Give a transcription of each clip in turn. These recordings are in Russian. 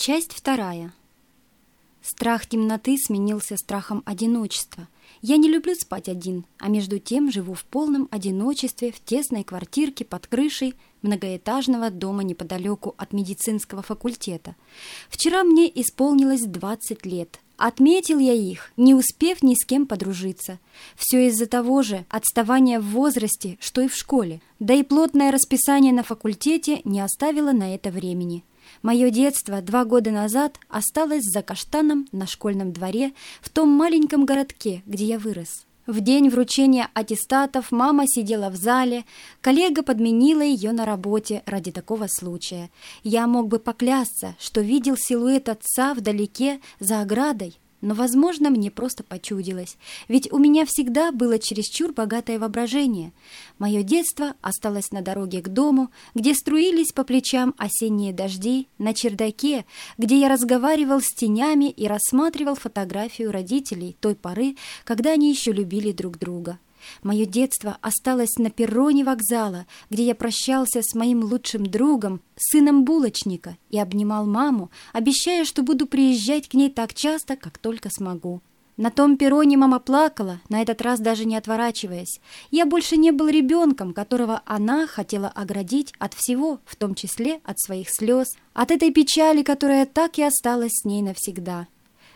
Часть вторая. Страх темноты сменился страхом одиночества. Я не люблю спать один, а между тем живу в полном одиночестве в тесной квартирке под крышей многоэтажного дома неподалеку от медицинского факультета. Вчера мне исполнилось 20 лет. Отметил я их, не успев ни с кем подружиться. Все из-за того же отставания в возрасте, что и в школе. Да и плотное расписание на факультете не оставило на это времени. Мое детство два года назад осталось за каштаном на школьном дворе в том маленьком городке, где я вырос. В день вручения аттестатов мама сидела в зале, коллега подменила ее на работе ради такого случая. Я мог бы поклясться, что видел силуэт отца вдалеке за оградой, но, возможно, мне просто почудилось, ведь у меня всегда было чересчур богатое воображение. Мое детство осталось на дороге к дому, где струились по плечам осенние дожди, на чердаке, где я разговаривал с тенями и рассматривал фотографию родителей той поры, когда они еще любили друг друга. Мое детство осталось на перроне вокзала, где я прощался с моим лучшим другом, сыном булочника, и обнимал маму, обещая, что буду приезжать к ней так часто, как только смогу. На том перроне мама плакала, на этот раз даже не отворачиваясь. Я больше не был ребенком, которого она хотела оградить от всего, в том числе от своих слез, от этой печали, которая так и осталась с ней навсегда.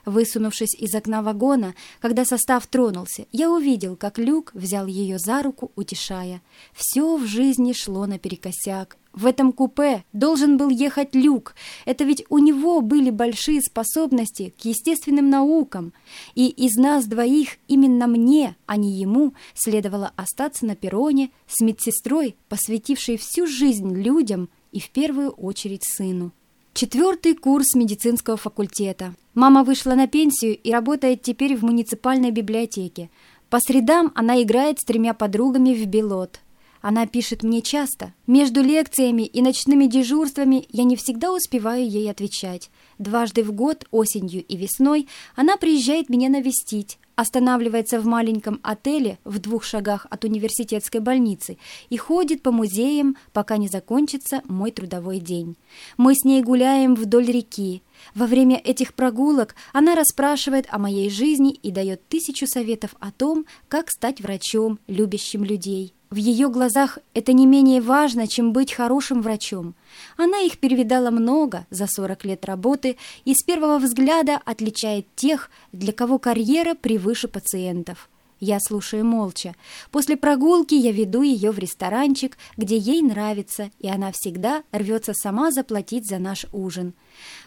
Высунувшись из окна вагона, когда состав тронулся, я увидел, как Люк взял ее за руку, утешая. Все в жизни шло наперекосяк. В этом купе должен был ехать Люк. Это ведь у него были большие способности к естественным наукам. И из нас двоих именно мне, а не ему, следовало остаться на перроне с медсестрой, посвятившей всю жизнь людям и в первую очередь сыну. Четвертый курс медицинского факультета. Мама вышла на пенсию и работает теперь в муниципальной библиотеке. По средам она играет с тремя подругами в белот. Она пишет мне часто. Между лекциями и ночными дежурствами я не всегда успеваю ей отвечать. Дважды в год, осенью и весной, она приезжает меня навестить, останавливается в маленьком отеле в двух шагах от университетской больницы и ходит по музеям, пока не закончится мой трудовой день. Мы с ней гуляем вдоль реки. Во время этих прогулок она расспрашивает о моей жизни и дает тысячу советов о том, как стать врачом, любящим людей. В ее глазах это не менее важно, чем быть хорошим врачом. Она их перевидала много за 40 лет работы и с первого взгляда отличает тех, для кого карьера превыше пациентов. Я слушаю молча. После прогулки я веду ее в ресторанчик, где ей нравится, и она всегда рвется сама заплатить за наш ужин.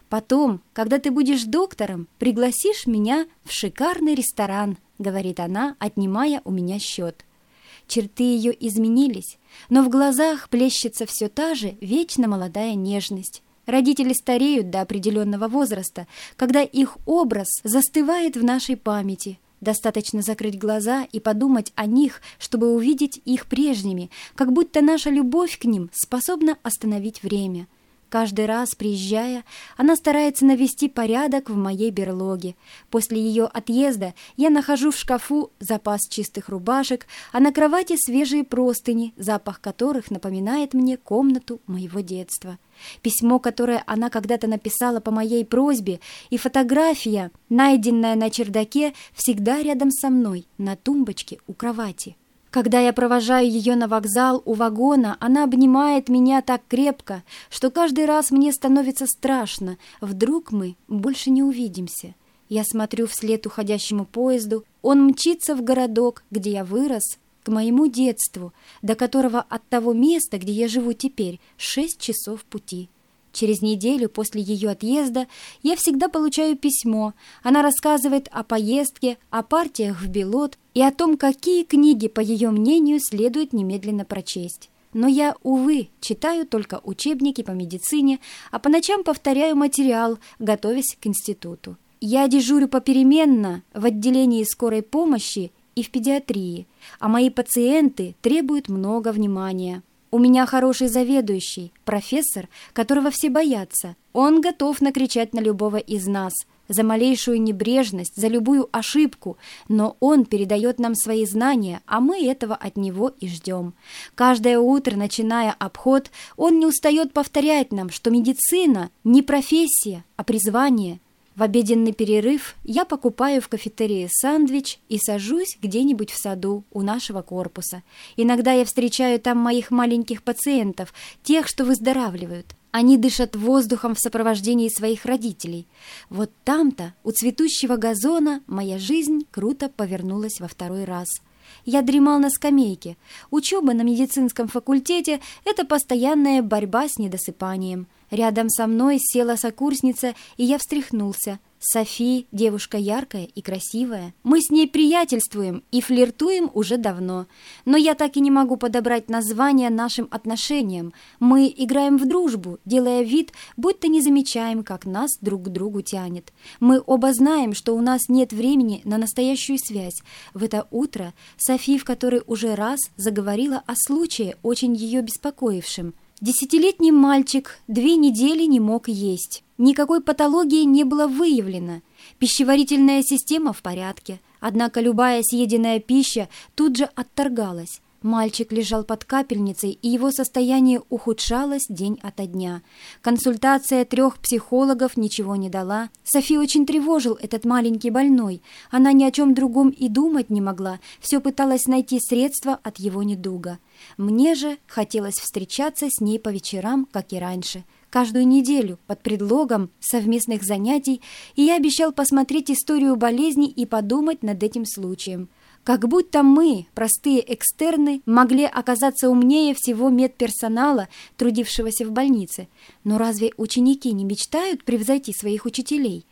Потом, когда ты будешь доктором, пригласишь меня в шикарный ресторан, говорит она, отнимая у меня счет. Черты ее изменились, но в глазах плещется все та же вечно молодая нежность. Родители стареют до определенного возраста, когда их образ застывает в нашей памяти. Достаточно закрыть глаза и подумать о них, чтобы увидеть их прежними, как будто наша любовь к ним способна остановить время – Каждый раз, приезжая, она старается навести порядок в моей берлоге. После ее отъезда я нахожу в шкафу запас чистых рубашек, а на кровати свежие простыни, запах которых напоминает мне комнату моего детства. Письмо, которое она когда-то написала по моей просьбе, и фотография, найденная на чердаке, всегда рядом со мной, на тумбочке у кровати. Когда я провожаю ее на вокзал у вагона, она обнимает меня так крепко, что каждый раз мне становится страшно. Вдруг мы больше не увидимся. Я смотрю вслед уходящему поезду. Он мчится в городок, где я вырос, к моему детству, до которого от того места, где я живу теперь, шесть часов пути. Через неделю после ее отъезда я всегда получаю письмо. Она рассказывает о поездке, о партиях в Белот и о том, какие книги, по ее мнению, следует немедленно прочесть. Но я, увы, читаю только учебники по медицине, а по ночам повторяю материал, готовясь к институту. Я дежурю попеременно в отделении скорой помощи и в педиатрии, а мои пациенты требуют много внимания. У меня хороший заведующий, профессор, которого все боятся. Он готов накричать на любого из нас. за малейшую небрежность, за любую ошибку, но он передает нам свои знания, а мы этого от него и ждем. Каждое утро, начиная обход, он не устает повторять нам, что медицина не профессия, а призвание – в обеденный перерыв я покупаю в кафетерии сандвич и сажусь где-нибудь в саду у нашего корпуса. Иногда я встречаю там моих маленьких пациентов, тех, что выздоравливают. Они дышат воздухом в сопровождении своих родителей. Вот там-то, у цветущего газона, моя жизнь круто повернулась во второй раз. Я дремал на скамейке. Учеба на медицинском факультете – это постоянная борьба с недосыпанием – Рядом со мной села сокурсница, и я встряхнулся. Софи – девушка яркая и красивая. Мы с ней приятельствуем и флиртуем уже давно. Но я так и не могу подобрать название нашим отношениям. Мы играем в дружбу, делая вид, будто не замечаем, как нас друг к другу тянет. Мы оба знаем, что у нас нет времени на настоящую связь. В это утро Софи, в которой уже раз заговорила о случае, очень ее беспокоившем – Десятилетний мальчик две недели не мог есть. Никакой патологии не было выявлено. Пищеварительная система в порядке. Однако любая съеденная пища тут же отторгалась. Мальчик лежал под капельницей, и его состояние ухудшалось день ото дня. Консультация трех психологов ничего не дала. Софи очень тревожил этот маленький больной. Она ни о чем другом и думать не могла, все пыталась найти средства от его недуга. Мне же хотелось встречаться с ней по вечерам, как и раньше, каждую неделю под предлогом совместных занятий, и я обещал посмотреть историю болезни и подумать над этим случаем. Как будто мы, простые экстерны, могли оказаться умнее всего медперсонала, трудившегося в больнице. Но разве ученики не мечтают превзойти своих учителей?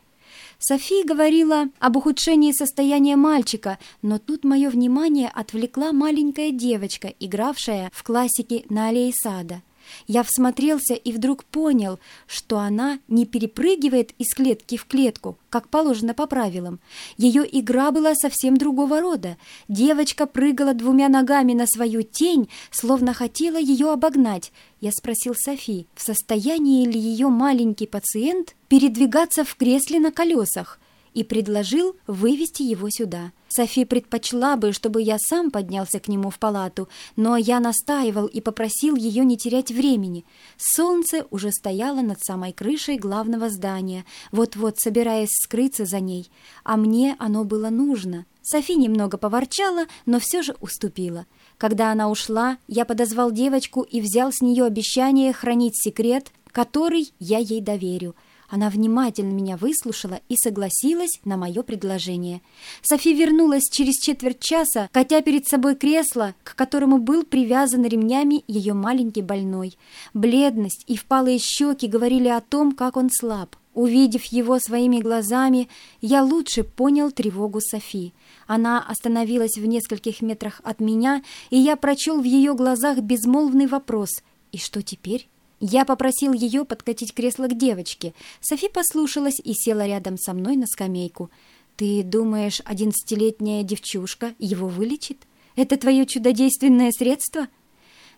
София говорила об ухудшении состояния мальчика, но тут мое внимание отвлекла маленькая девочка, игравшая в классике на аллее сада. Я всмотрелся и вдруг понял, что она не перепрыгивает из клетки в клетку, как положено по правилам. Ее игра была совсем другого рода. Девочка прыгала двумя ногами на свою тень, словно хотела ее обогнать. Я спросил Софи, в состоянии ли ее маленький пациент передвигаться в кресле на колесах и предложил вывести его сюда. Софи предпочла бы, чтобы я сам поднялся к нему в палату, но я настаивал и попросил ее не терять времени. Солнце уже стояло над самой крышей главного здания, вот-вот собираясь скрыться за ней, а мне оно было нужно. Софи немного поворчала, но все же уступила. Когда она ушла, я подозвал девочку и взял с нее обещание хранить секрет, который я ей доверю — она внимательно меня выслушала и согласилась на мое предложение. Софи вернулась через четверть часа, катя перед собой кресло, к которому был привязан ремнями ее маленький больной. Бледность и впалые щеки говорили о том, как он слаб. Увидев его своими глазами, я лучше понял тревогу Софи. Она остановилась в нескольких метрах от меня, и я прочел в ее глазах безмолвный вопрос «И что теперь?» Я попросил ее подкатить кресло к девочке. Софи послушалась и села рядом со мной на скамейку. «Ты думаешь, одиннадцатилетняя девчушка его вылечит? Это твое чудодейственное средство?»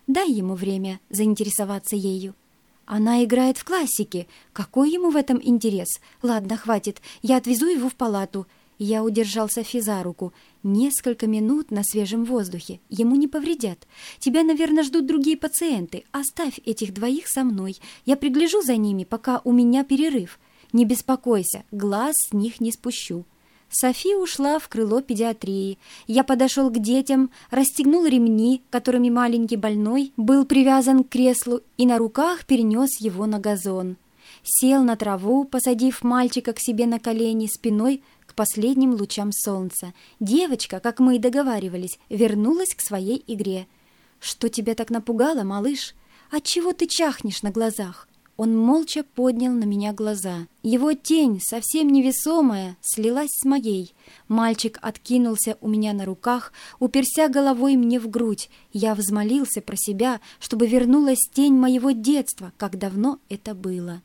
«Дай ему время заинтересоваться ею». «Она играет в классике. Какой ему в этом интерес? Ладно, хватит. Я отвезу его в палату. Я удержал Софи за руку. Несколько минут на свежем воздухе. Ему не повредят. Тебя, наверное, ждут другие пациенты. Оставь этих двоих со мной. Я пригляжу за ними, пока у меня перерыв. Не беспокойся, глаз с них не спущу. Софи ушла в крыло педиатрии. Я подошел к детям, расстегнул ремни, которыми маленький больной был привязан к креслу, и на руках перенес его на газон. Сел на траву, посадив мальчика к себе на колени спиной последним лучам солнца. Девочка, как мы и договаривались, вернулась к своей игре. «Что тебя так напугало, малыш? Отчего ты чахнешь на глазах?» Он молча поднял на меня глаза. Его тень, совсем невесомая, слилась с моей. Мальчик откинулся у меня на руках, уперся головой мне в грудь. Я взмолился про себя, чтобы вернулась тень моего детства, как давно это было.